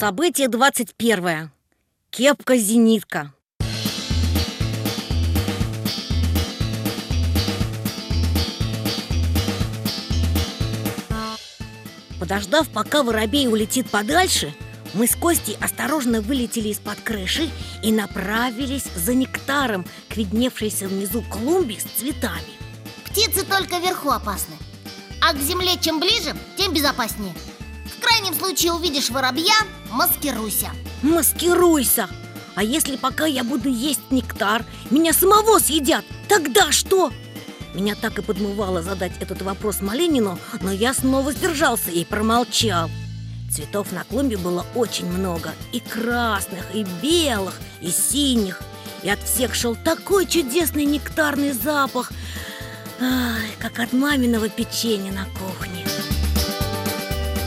Событие 21. Кепка-зенитка. Подождав, пока воробей улетит подальше, мы с Костей осторожно вылетели из-под крыши и направились за нектаром к видневшейся внизу клумбе с цветами. Птицы только вверху опасны А к земле чем ближе, тем безопаснее В крайнем случае увидишь воробья, маскируйся Маскируйся! А если пока я буду есть нектар, меня самого съедят, тогда что? Меня так и подмывало задать этот вопрос Малинину, но я снова сдержался и промолчал. Цветов на клумбе было очень много И красных, и белых, и синих И от всех шел такой чудесный нектарный запах Ай, как от маминого печенья на кухне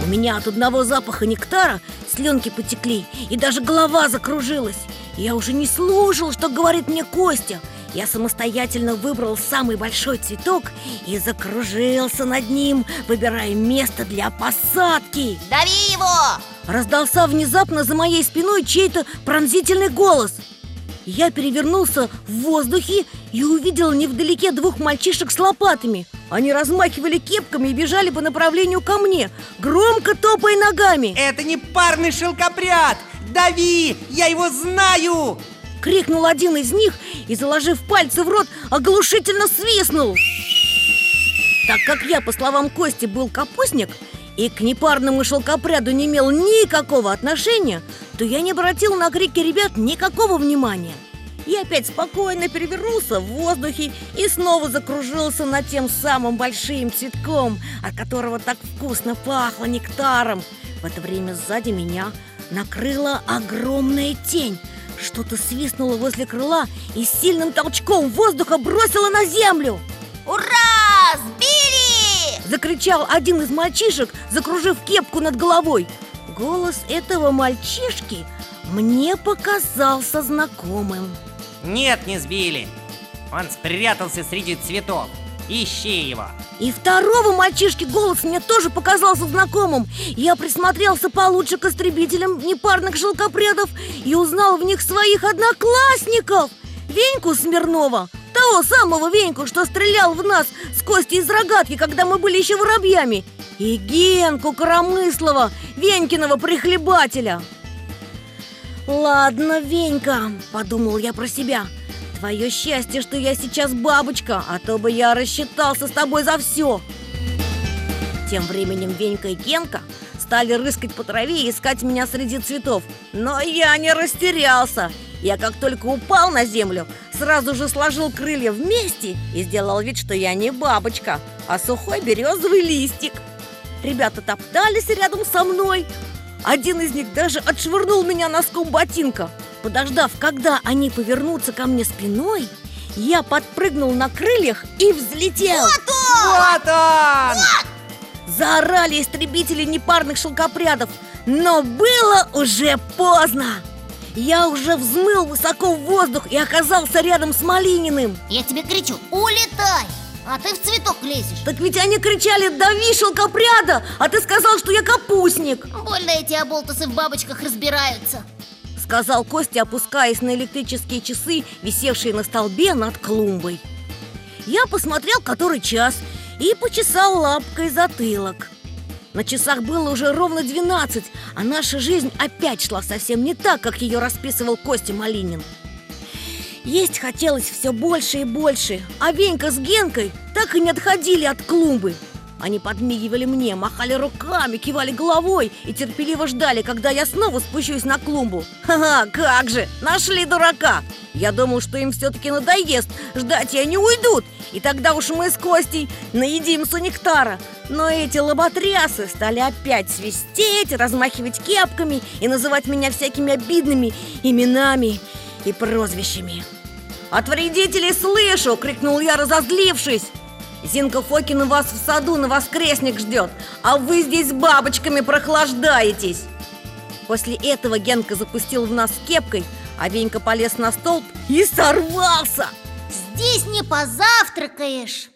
У меня от одного запаха нектара слюнки потекли И даже голова закружилась Я уже не слушал, что говорит мне Костя я самостоятельно выбрал самый большой цветок и закружился над ним, выбирая место для посадки. Дави его! Раздался внезапно за моей спиной чей-то пронзительный голос. Я перевернулся в воздухе и увидел невдалеке двух мальчишек с лопатами. Они размахивали кепками и бежали по направлению ко мне, громко топая ногами. Это не парный шелкопряд! Дави! Я его знаю! Крикнул один из них и, заложив пальцы в рот, оглушительно свистнул Так как я, по словам Кости, был капустник и к непарному шелкопряду не имел никакого отношения То я не обратил на крики ребят никакого внимания я опять спокойно перевернулся в воздухе и снова закружился над тем самым большим цветком, от которого так вкусно пахло нектаром. В это время сзади меня накрыла огромная тень, что-то свистнуло возле крыла и сильным толчком воздуха бросило на землю Ура! Сбили! Закричал один из мальчишек, закружив кепку над головой Голос этого мальчишки мне показался знакомым Нет, не сбили. Он спрятался среди цветов. Ищи его. И второго мальчишки голос мне тоже показался знакомым. Я присмотрелся получше к истребителям непарных шелкопрядов И узнал в них своих одноклассников. Веньку Смирнова Того самого Веньку, что стрелял в нас с Костей из рогатки, когда мы были еще воробьями. И Генку Коромыслова, Венькиного прихлебателя Ладно, Венька, подумал я про себя – Твое счастье, что я сейчас бабочка, а то бы я рассчитался с тобой за все Тем временем Венька и Кенка стали рыскать по траве и искать меня среди цветов. Но я не растерялся. Я как только упал на землю, сразу же сложил крылья вместе И сделал вид, что я не бабочка, а сухой березовый листик. Ребята топтались рядом со мной Один из них даже отшвырнул меня носком ботинка Подождав, когда они повернутся ко мне спиной, я подпрыгнул на крыльях и взлетел Вот он! Вот он! Вот! Заорали истребители непарных шелкопрядов Но было уже поздно Я уже взмыл высоко в воздух и оказался рядом с Малининым Я тебе кричу, улетай! А ты в цветок лезешь. Так ведь они кричали «Дави шелкопряда!» А ты сказал, что я капустник. Больно эти оболтусы в бабочках разбираются. Сказал Костя, опускаясь на электрические часы, висевшие на столбе над клумбой. Я посмотрел, который час, и почесал лапкой затылок. На часах было уже ровно 12, а наша жизнь опять шла совсем не так, как ее расписывал Костя Малинин Есть хотелось все больше и больше, а Венька с Генкой так и не отходили от клумбы. Они подмигивали мне, махали руками, кивали головой и терпеливо ждали, когда я снова спущусь на клумбу. Ха-ха, как же, нашли дурака! Я думал, что им все-таки надоест, ждать и они уйдут. И тогда уж мы с Костей наедимся нектара. Но эти лоботрясы стали опять свистеть, размахивать кепками И называть меня всякими обидными именами и прозвищами «От вредителей слышу!» — крикнул я, разозлившись Зинка Фокина вас в саду на воскресник ждет, а вы здесь бабочками прохлаждаетесь. После этого Генка запустил в нас кепкой, а Венька полез на столб и сорвался. Здесь не позавтракаешь.